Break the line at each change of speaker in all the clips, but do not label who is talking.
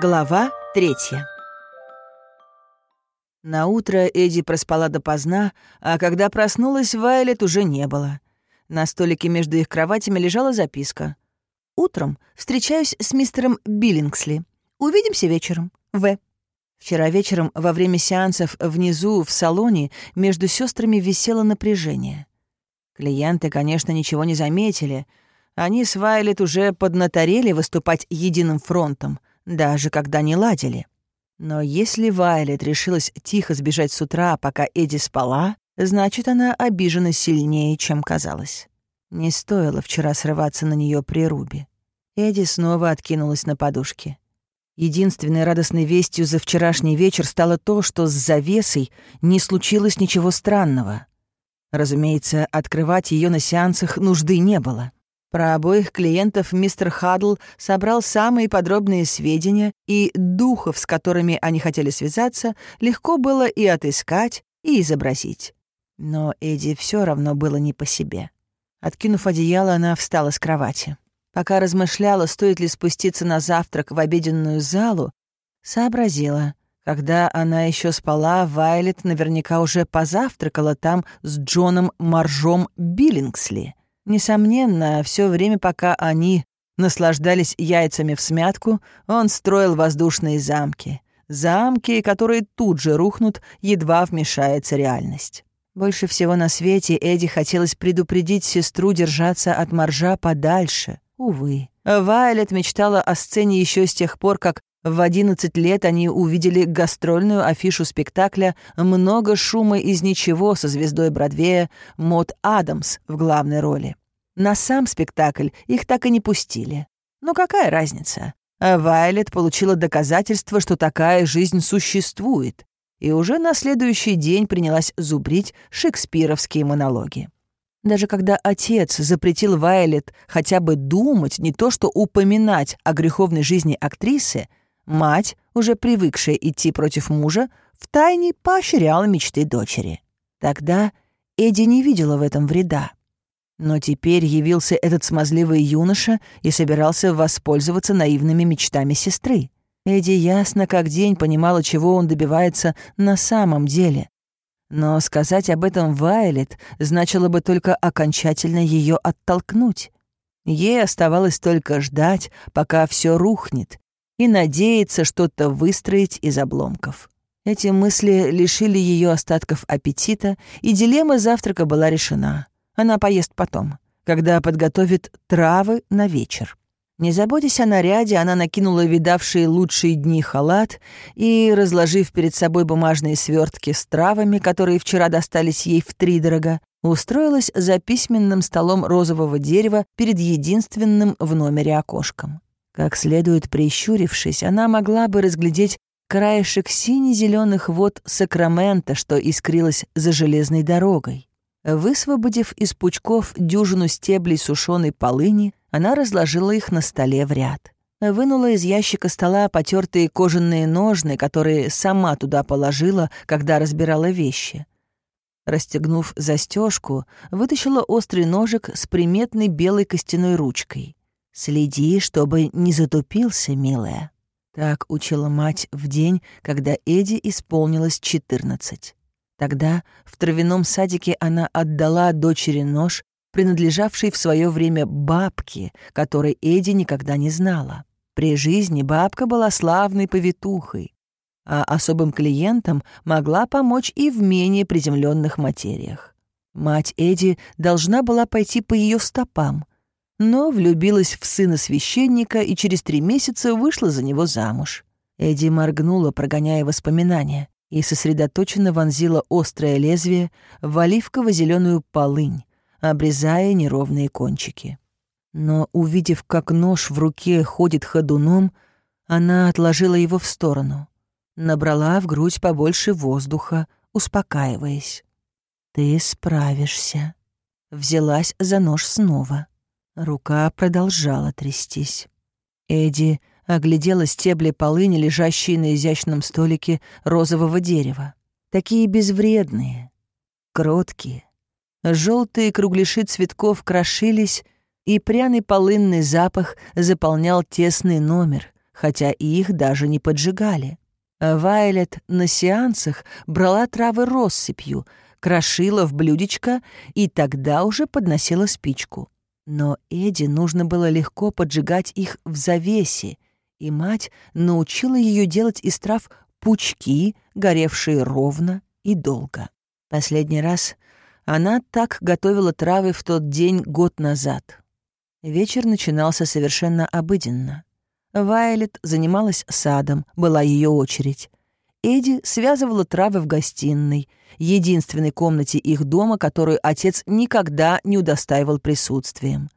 Глава третья. На утро Эдди проспала допоздна, а когда проснулась, Вайлет уже не было. На столике между их кроватями лежала записка. «Утром встречаюсь с мистером Биллингсли. Увидимся вечером. В». Вчера вечером во время сеансов внизу, в салоне, между сестрами висело напряжение. Клиенты, конечно, ничего не заметили. Они с Вайлет уже поднаторели выступать единым фронтом, даже когда не ладили. Но если Вайлет решилась тихо сбежать с утра, пока Эдди спала, значит, она обижена сильнее, чем казалось. Не стоило вчера срываться на нее при Руби. Эдди снова откинулась на подушке. Единственной радостной вестью за вчерашний вечер стало то, что с завесой не случилось ничего странного. Разумеется, открывать ее на сеансах нужды не было. Про обоих клиентов мистер Хадл собрал самые подробные сведения, и духов, с которыми они хотели связаться, легко было и отыскать, и изобразить. Но Эдди все равно было не по себе. Откинув одеяло, она встала с кровати. Пока размышляла, стоит ли спуститься на завтрак в обеденную залу, сообразила. Когда она еще спала, Вайлет наверняка уже позавтракала там с Джоном Маржом Биллингсли. Несомненно, все время, пока они наслаждались яйцами в смятку, он строил воздушные замки. Замки, которые тут же рухнут, едва вмешается реальность. Больше всего на свете Эдди хотелось предупредить сестру держаться от моржа подальше. Увы. Вайлет мечтала о сцене еще с тех пор, как в 11 лет они увидели гастрольную афишу спектакля «Много шума из ничего» со звездой Бродвея Мод Адамс в главной роли. На сам спектакль их так и не пустили. Но какая разница? А Вайлет получила доказательство, что такая жизнь существует, и уже на следующий день принялась зубрить шекспировские монологи. Даже когда отец запретил Вайлет хотя бы думать, не то что упоминать о греховной жизни актрисы, мать, уже привыкшая идти против мужа, втайне поощряла мечты дочери. Тогда Эдди не видела в этом вреда. Но теперь явился этот смазливый юноша и собирался воспользоваться наивными мечтами сестры. Эдди ясно как день понимала, чего он добивается на самом деле. Но сказать об этом Вайлет значило бы только окончательно ее оттолкнуть. Ей оставалось только ждать, пока все рухнет, и надеяться что-то выстроить из обломков. Эти мысли лишили ее остатков аппетита, и дилемма завтрака была решена. Она поест потом, когда подготовит травы на вечер. Не заботясь о наряде, она накинула видавшие лучшие дни халат и, разложив перед собой бумажные свертки с травами, которые вчера достались ей втридорога, устроилась за письменным столом розового дерева перед единственным в номере окошком. Как следует прищурившись, она могла бы разглядеть краешек сине-зеленых вод Сакрамента, что искрилось за железной дорогой. Высвободив из пучков дюжину стеблей сушеной полыни, она разложила их на столе в ряд. Вынула из ящика стола потертые кожаные ножны, которые сама туда положила, когда разбирала вещи. Расстегнув застежку, вытащила острый ножик с приметной белой костяной ручкой. «Следи, чтобы не затупился, милая». Так учила мать в день, когда Эди исполнилось четырнадцать. Тогда в травяном садике она отдала дочери нож, принадлежавший в свое время бабке, которой Эди никогда не знала. При жизни бабка была славной повитухой, а особым клиентам могла помочь и в менее приземленных материях. Мать Эди должна была пойти по ее стопам, но влюбилась в сына священника и через три месяца вышла за него замуж. Эди моргнула, прогоняя воспоминания и сосредоточенно вонзила острое лезвие в оливково-зеленую полынь, обрезая неровные кончики. Но, увидев, как нож в руке ходит ходуном, она отложила его в сторону, набрала в грудь побольше воздуха, успокаиваясь. «Ты справишься». Взялась за нож снова. Рука продолжала трястись. Эдди оглядела стебли полыни, лежащие на изящном столике розового дерева. Такие безвредные, кроткие. Желтые кругляши цветков крошились, и пряный полынный запах заполнял тесный номер, хотя их даже не поджигали. Вайлет на сеансах брала травы россыпью, крошила в блюдечко и тогда уже подносила спичку. Но Эди нужно было легко поджигать их в завесе, и мать научила ее делать из трав пучки, горевшие ровно и долго. Последний раз она так готовила травы в тот день год назад. Вечер начинался совершенно обыденно. Вайлет занималась садом, была ее очередь. Эдди связывала травы в гостиной, единственной комнате их дома, которую отец никогда не удостаивал присутствием.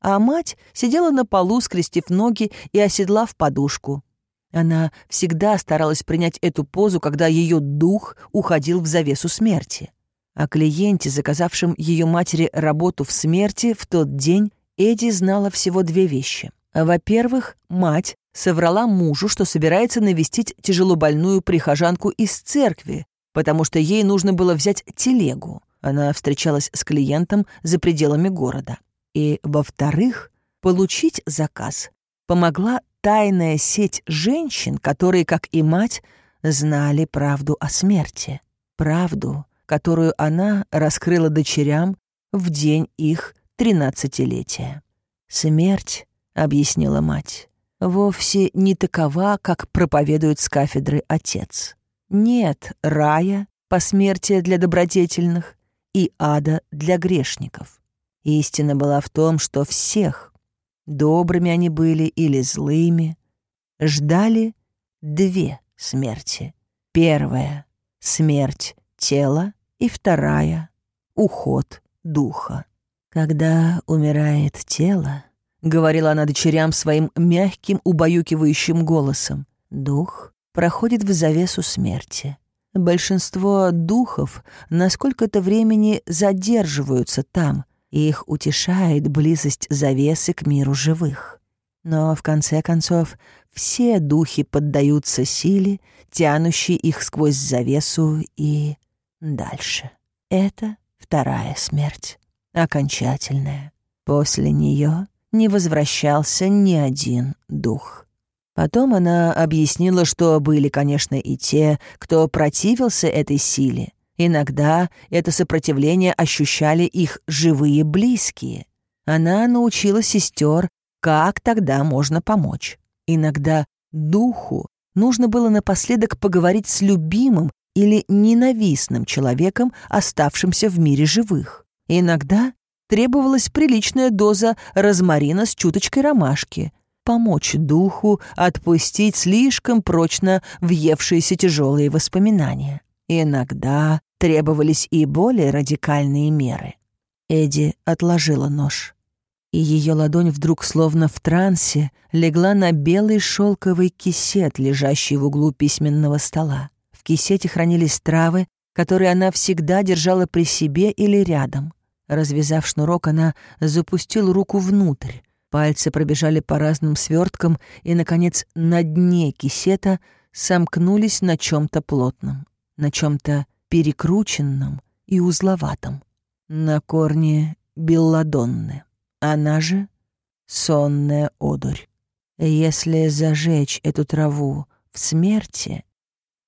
А мать сидела на полу, скрестив ноги и оседлав подушку. Она всегда старалась принять эту позу, когда ее дух уходил в завесу смерти. О клиенте, заказавшем ее матери работу в смерти, в тот день Эдди знала всего две вещи. Во-первых, мать соврала мужу, что собирается навестить тяжелобольную прихожанку из церкви, потому что ей нужно было взять телегу. Она встречалась с клиентом за пределами города. И, во-вторых, получить заказ помогла тайная сеть женщин, которые, как и мать, знали правду о смерти. Правду, которую она раскрыла дочерям в день их тринадцатилетия. «Смерть», — объяснила мать, — «вовсе не такова, как проповедует с кафедры отец. Нет рая, посмертия для добродетельных и ада для грешников. Истина была в том, что всех, добрыми они были или злыми, ждали две смерти. Первая — смерть тела, и вторая — уход духа. «Когда умирает тело», — говорила она дочерям своим мягким, убаюкивающим голосом, «дух проходит в завесу смерти. Большинство духов на сколько-то времени задерживаются там, и их утешает близость завесы к миру живых. Но, в конце концов, все духи поддаются силе, тянущей их сквозь завесу и дальше. Это вторая смерть окончательная. После нее не возвращался ни один дух. Потом она объяснила, что были, конечно, и те, кто противился этой силе. Иногда это сопротивление ощущали их живые близкие. Она научила сестер, как тогда можно помочь. Иногда духу нужно было напоследок поговорить с любимым или ненавистным человеком, оставшимся в мире живых. Иногда требовалась приличная доза розмарина с чуточкой ромашки, помочь духу отпустить слишком прочно въевшиеся тяжелые воспоминания. Иногда требовались и более радикальные меры. Эдди отложила нож, и ее ладонь вдруг словно в трансе легла на белый шелковый кисет, лежащий в углу письменного стола. В кисете хранились травы, которые она всегда держала при себе или рядом. Развязав шнурок, она запустила руку внутрь. Пальцы пробежали по разным сверткам и, наконец, на дне кисета сомкнулись на чем-то плотном, на чем-то перекрученном и узловатом. На корне белладонны, она же сонная одурь. Если зажечь эту траву в смерти,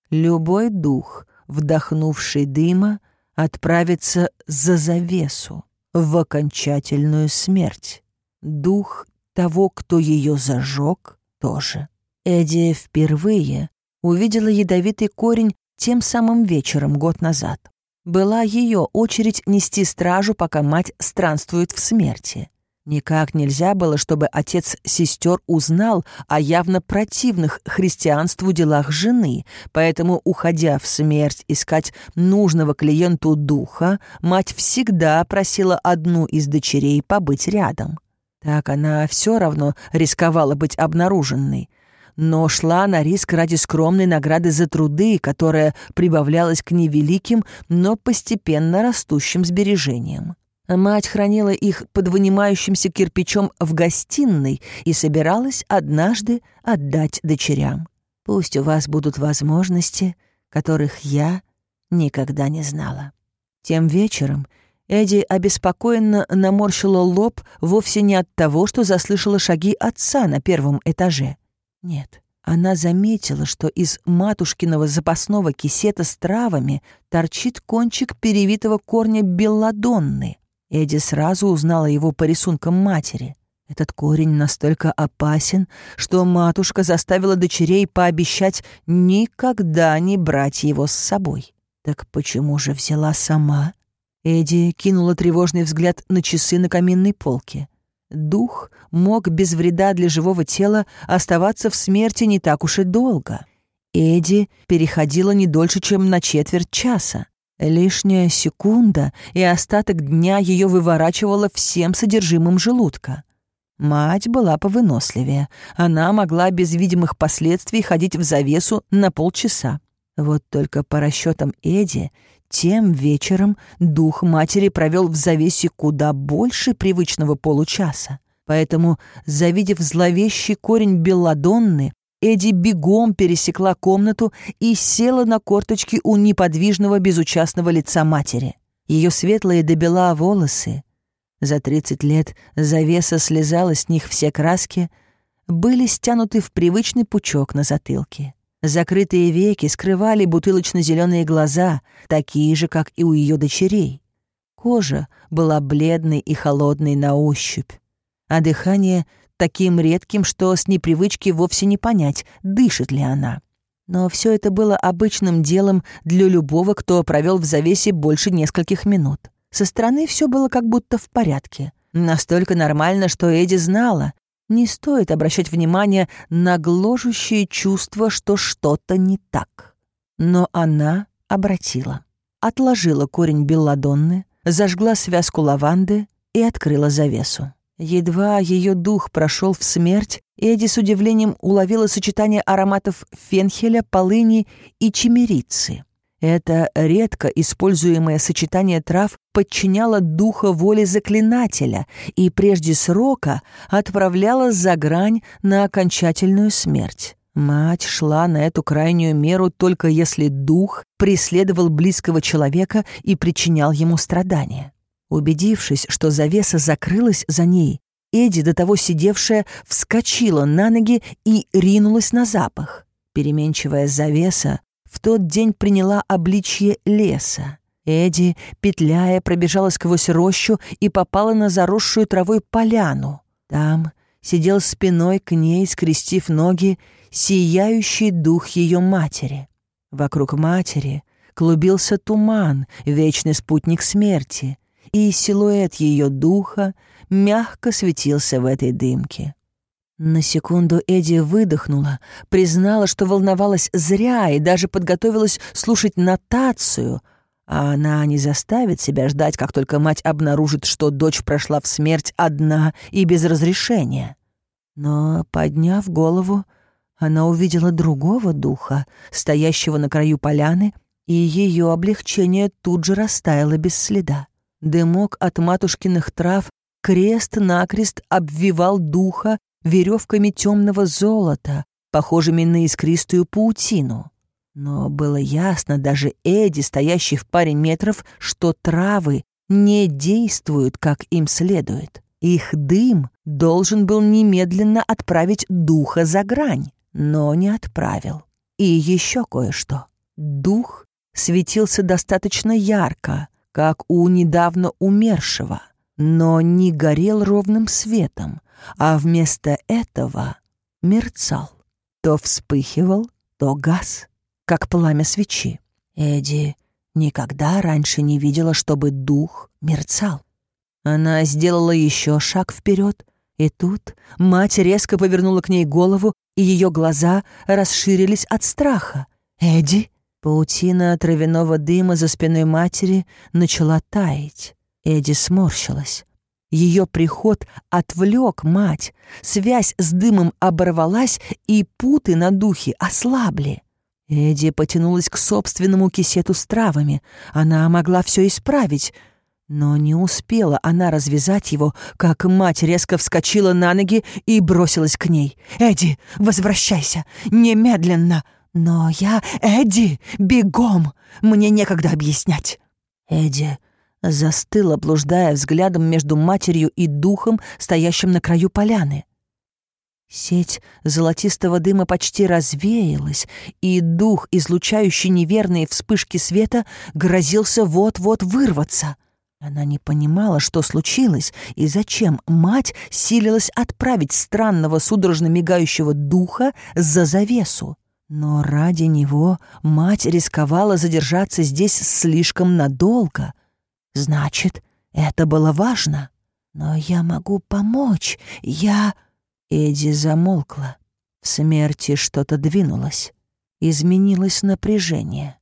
любой дух, вдохнувший дыма, отправится за завесу, в окончательную смерть. Дух того, кто ее зажег, тоже. Эдди впервые увидела ядовитый корень тем самым вечером год назад. Была ее очередь нести стражу, пока мать странствует в смерти. Никак нельзя было, чтобы отец сестер узнал о явно противных христианству делах жены, поэтому, уходя в смерть искать нужного клиенту духа, мать всегда просила одну из дочерей побыть рядом. Так она все равно рисковала быть обнаруженной, но шла на риск ради скромной награды за труды, которая прибавлялась к невеликим, но постепенно растущим сбережениям. Мать хранила их под вынимающимся кирпичом в гостиной и собиралась однажды отдать дочерям. Пусть у вас будут возможности, которых я никогда не знала. Тем вечером Эдди обеспокоенно наморщила лоб вовсе не от того, что заслышала шаги отца на первом этаже. Нет, она заметила, что из матушкиного запасного кисета с травами торчит кончик перевитого корня белладонны. Эдди сразу узнала его по рисункам матери. Этот корень настолько опасен, что матушка заставила дочерей пообещать никогда не брать его с собой. Так почему же взяла сама? Эдди кинула тревожный взгляд на часы на каминной полке. Дух мог без вреда для живого тела оставаться в смерти не так уж и долго. Эдди переходила не дольше, чем на четверть часа. Лишняя секунда, и остаток дня ее выворачивало всем содержимым желудка. Мать была повыносливее. Она могла без видимых последствий ходить в завесу на полчаса. Вот только по расчетам Эдди, тем вечером дух матери провел в завесе куда больше привычного получаса. Поэтому, завидев зловещий корень белладонны, Эдди бегом пересекла комнату и села на корточки у неподвижного безучастного лица матери. Ее светлые до бела волосы, за тридцать лет завеса слезала с них все краски, были стянуты в привычный пучок на затылке. Закрытые веки скрывали бутылочно зеленые глаза, такие же, как и у ее дочерей. Кожа была бледной и холодной на ощупь, а дыхание таким редким, что с непривычки вовсе не понять, дышит ли она. Но все это было обычным делом для любого, кто провел в завесе больше нескольких минут. Со стороны все было как будто в порядке. Настолько нормально, что Эдди знала, не стоит обращать внимание на гложущее чувство, что что-то не так. Но она обратила. Отложила корень белладонны, зажгла связку лаванды и открыла завесу. Едва ее дух прошел в смерть, Эдди с удивлением уловила сочетание ароматов фенхеля, полыни и чимерицы. Это редко используемое сочетание трав подчиняло духа воле заклинателя и прежде срока отправляло за грань на окончательную смерть. Мать шла на эту крайнюю меру только если дух преследовал близкого человека и причинял ему страдания. Убедившись, что завеса закрылась за ней, Эдди, до того сидевшая, вскочила на ноги и ринулась на запах. Переменчивая завеса в тот день приняла обличье леса. Эдди, петляя, пробежала сквозь рощу и попала на заросшую травой поляну. Там сидел спиной к ней, скрестив ноги, сияющий дух ее матери. Вокруг матери клубился туман, вечный спутник смерти, и силуэт ее духа мягко светился в этой дымке. На секунду Эдди выдохнула, признала, что волновалась зря и даже подготовилась слушать нотацию, а она не заставит себя ждать, как только мать обнаружит, что дочь прошла в смерть одна и без разрешения. Но, подняв голову, она увидела другого духа, стоящего на краю поляны, и ее облегчение тут же растаяло без следа. Дымок от матушкиных трав крест-накрест обвивал духа веревками темного золота, похожими на искристую паутину. Но было ясно даже Эдди, стоящий в паре метров, что травы не действуют, как им следует. Их дым должен был немедленно отправить духа за грань, но не отправил. И еще кое-что. Дух светился достаточно ярко, как у недавно умершего, но не горел ровным светом, а вместо этого мерцал. То вспыхивал, то газ, как пламя свечи. Эдди никогда раньше не видела, чтобы дух мерцал. Она сделала еще шаг вперед, и тут мать резко повернула к ней голову, и ее глаза расширились от страха. «Эдди!» Паутина травяного дыма за спиной матери начала таять. Эдди сморщилась. Ее приход отвлек мать, связь с дымом оборвалась, и путы на духе ослабли. Эдди потянулась к собственному кисету с травами. Она могла все исправить, но не успела она развязать его, как мать резко вскочила на ноги и бросилась к ней. «Эдди, возвращайся! Немедленно!» «Но я... Эдди, бегом! Мне некогда объяснять!» Эдди застыла, блуждая взглядом между матерью и духом, стоящим на краю поляны. Сеть золотистого дыма почти развеялась, и дух, излучающий неверные вспышки света, грозился вот-вот вырваться. Она не понимала, что случилось и зачем мать силилась отправить странного судорожно мигающего духа за завесу. Но ради него мать рисковала задержаться здесь слишком надолго. Значит, это было важно. Но я могу помочь. Я... Эдди замолкла. В смерти что-то двинулось. Изменилось напряжение.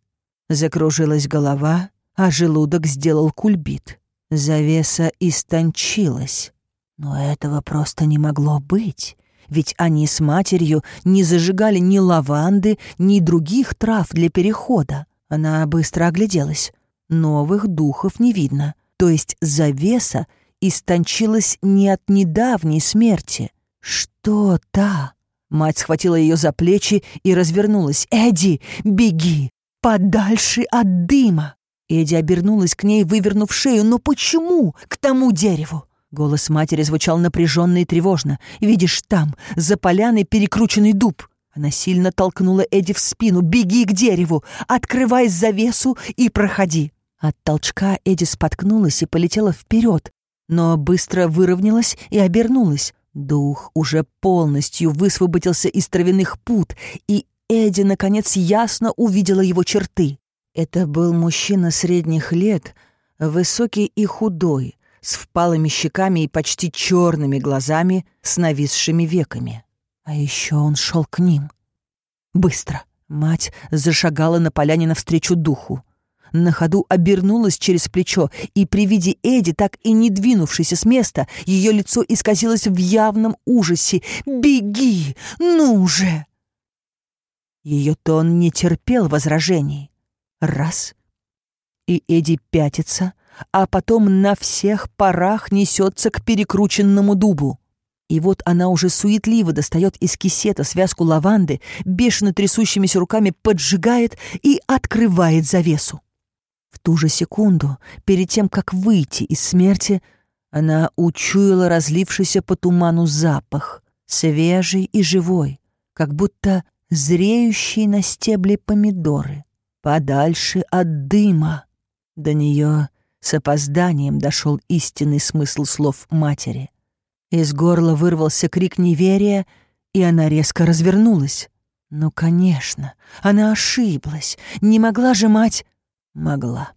Закружилась голова, а желудок сделал кульбит. Завеса истончилась. Но этого просто не могло быть, ведь они с матерью не зажигали ни лаванды, ни других трав для перехода. Она быстро огляделась. Новых духов не видно, то есть завеса истончилась не от недавней смерти, «Что та?» Мать схватила ее за плечи и развернулась. «Эдди, беги! Подальше от дыма!» Эдди обернулась к ней, вывернув шею. «Но почему? К тому дереву!» Голос матери звучал напряженно и тревожно. «Видишь, там, за поляной перекрученный дуб!» Она сильно толкнула Эдди в спину. «Беги к дереву! Открывай завесу и проходи!» От толчка Эдди споткнулась и полетела вперед, но быстро выровнялась и обернулась. Дух уже полностью высвободился из травяных пут, и Эдди, наконец, ясно увидела его черты. Это был мужчина средних лет, высокий и худой, с впалыми щеками и почти черными глазами, с нависшими веками. А еще он шел к ним. Быстро. Мать зашагала на поляне навстречу духу на ходу обернулась через плечо, и при виде Эди, так и не двинувшейся с места, ее лицо исказилось в явном ужасе. «Беги! Ну же!» Ее тон не терпел возражений. Раз. И Эди пятится, а потом на всех парах несется к перекрученному дубу. И вот она уже суетливо достает из кисета связку лаванды, бешено трясущимися руками поджигает и открывает завесу. Ту же секунду, перед тем, как выйти из смерти, она учуяла разлившийся по туману запах, свежий и живой, как будто зреющий на стебле помидоры, подальше от дыма. До нее с опозданием дошел истинный смысл слов матери. Из горла вырвался крик неверия, и она резко развернулась. Ну, конечно, она ошиблась. Не могла же мать могла.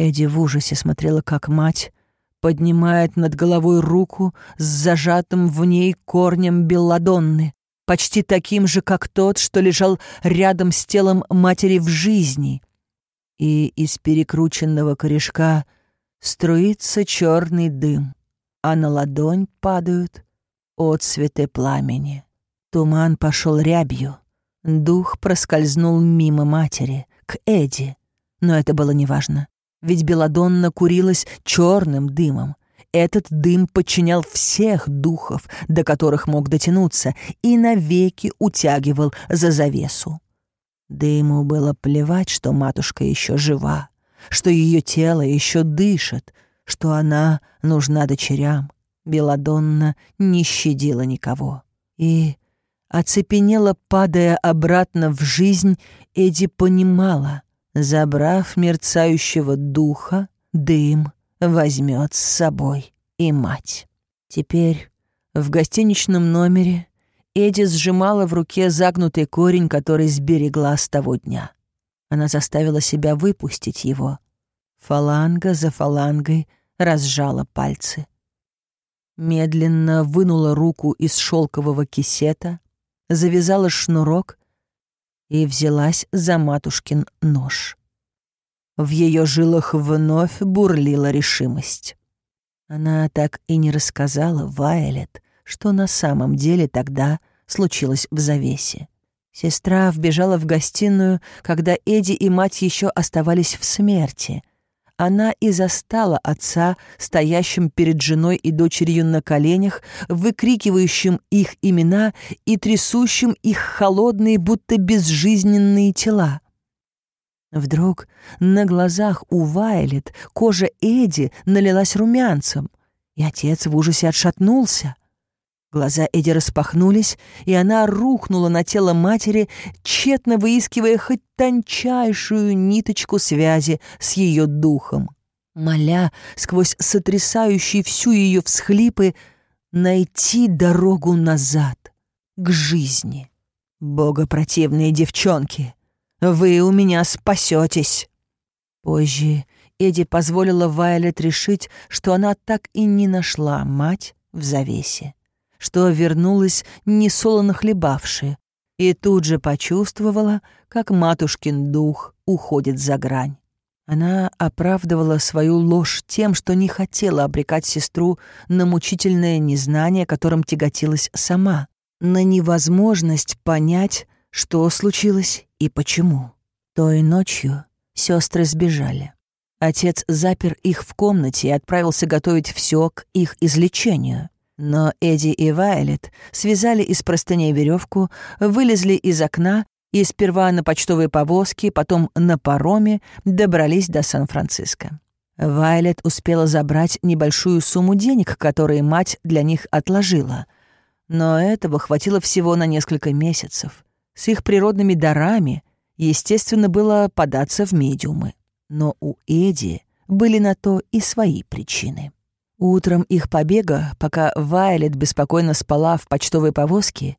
Эдди в ужасе смотрела, как мать поднимает над головой руку с зажатым в ней корнем белладонны, почти таким же, как тот, что лежал рядом с телом матери в жизни. И из перекрученного корешка струится черный дым, а на ладонь падают отцветы пламени. Туман пошел рябью, дух проскользнул мимо матери, к Эдди, но это было неважно, ведь Беладонна курилась черным дымом. Этот дым подчинял всех духов, до которых мог дотянуться, и навеки утягивал за завесу. Дыму было плевать, что матушка еще жива, что ее тело еще дышит, что она нужна дочерям. Беладонна не щадила никого. И, оцепенела, падая обратно в жизнь, Эди понимала, Забрав мерцающего духа, дым возьмет с собой и мать. Теперь в гостиничном номере Эдди сжимала в руке загнутый корень, который сберегла с того дня. Она заставила себя выпустить его. Фаланга за фалангой разжала пальцы. Медленно вынула руку из шелкового кисета, завязала шнурок и взялась за матушкин нож. В ее жилах вновь бурлила решимость. Она так и не рассказала Вайлет, что на самом деле тогда случилось в завесе. Сестра вбежала в гостиную, когда Эдди и мать еще оставались в смерти, она и застала отца, стоящим перед женой и дочерью на коленях, выкрикивающим их имена и трясущим их холодные, будто безжизненные тела. Вдруг на глазах у Вайлет кожа Эди налилась румянцем, и отец в ужасе отшатнулся. Глаза Эди распахнулись, и она рухнула на тело матери, тщетно выискивая хоть тончайшую ниточку связи с ее духом, моля сквозь сотрясающие всю ее всхлипы найти дорогу назад, к жизни. Богопротивные девчонки, вы у меня спасетесь. Позже Эди позволила Вайлет решить, что она так и не нашла мать в завесе что вернулась несолоно хлебавшая, и тут же почувствовала, как матушкин дух уходит за грань. Она оправдывала свою ложь тем, что не хотела обрекать сестру на мучительное незнание, которым тяготилась сама, на невозможность понять, что случилось и почему. Той ночью сестры сбежали. Отец запер их в комнате и отправился готовить все к их излечению. Но Эдди и Вайлет связали из простыней веревку, вылезли из окна и сперва на почтовой повозке, потом на пароме добрались до Сан-Франциско. Вайлет успела забрать небольшую сумму денег, которые мать для них отложила. Но этого хватило всего на несколько месяцев. С их природными дарами, естественно, было податься в медиумы. Но у Эдди были на то и свои причины. Утром их побега, пока Вайлет беспокойно спала в почтовой повозке,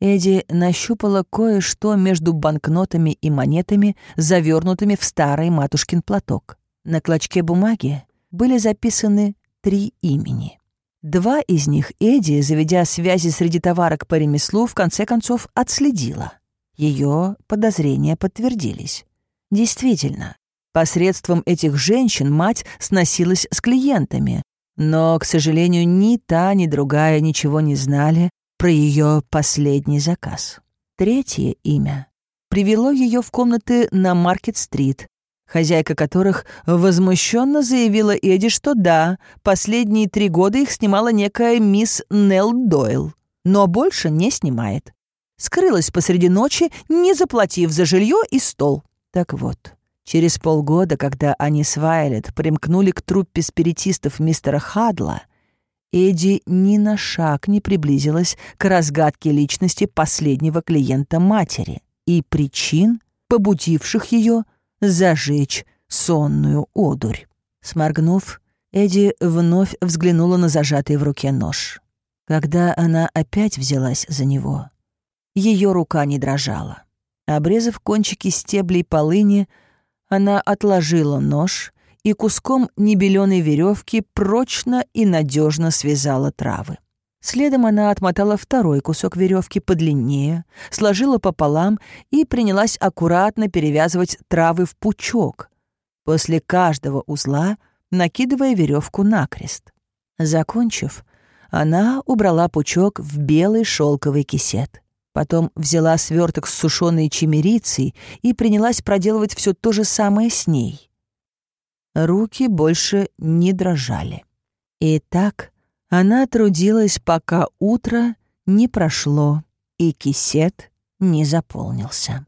Эдди нащупала кое-что между банкнотами и монетами, завернутыми в старый матушкин платок. На клочке бумаги были записаны три имени. Два из них Эдди, заведя связи среди товарок по ремеслу, в конце концов отследила. Ее подозрения подтвердились. Действительно, посредством этих женщин мать сносилась с клиентами, но, к сожалению, ни та, ни другая ничего не знали про ее последний заказ. Третье имя привело ее в комнаты на Маркет-стрит, хозяйка которых возмущенно заявила Эдди, что да, последние три года их снимала некая мисс Нелл Дойл, но больше не снимает. Скрылась посреди ночи, не заплатив за жилье и стол. Так вот, Через полгода, когда они с Вайлет примкнули к труппе спиритистов мистера Хадла, Эдди ни на шаг не приблизилась к разгадке личности последнего клиента матери и причин, побудивших ее зажечь сонную одурь. Сморгнув, Эдди вновь взглянула на зажатый в руке нож. Когда она опять взялась за него, ее рука не дрожала. Обрезав кончики стеблей полыни, она отложила нож и куском небеленой веревки прочно и надежно связала травы. Следом она отмотала второй кусок веревки подлиннее, сложила пополам и принялась аккуратно перевязывать травы в пучок, после каждого узла накидывая веревку накрест. Закончив, она убрала пучок в белый шелковый кисет. Потом взяла сверток с сушеной чемерицей и принялась проделывать все то же самое с ней. Руки больше не дрожали. И так она трудилась, пока утро не прошло и кисет не заполнился.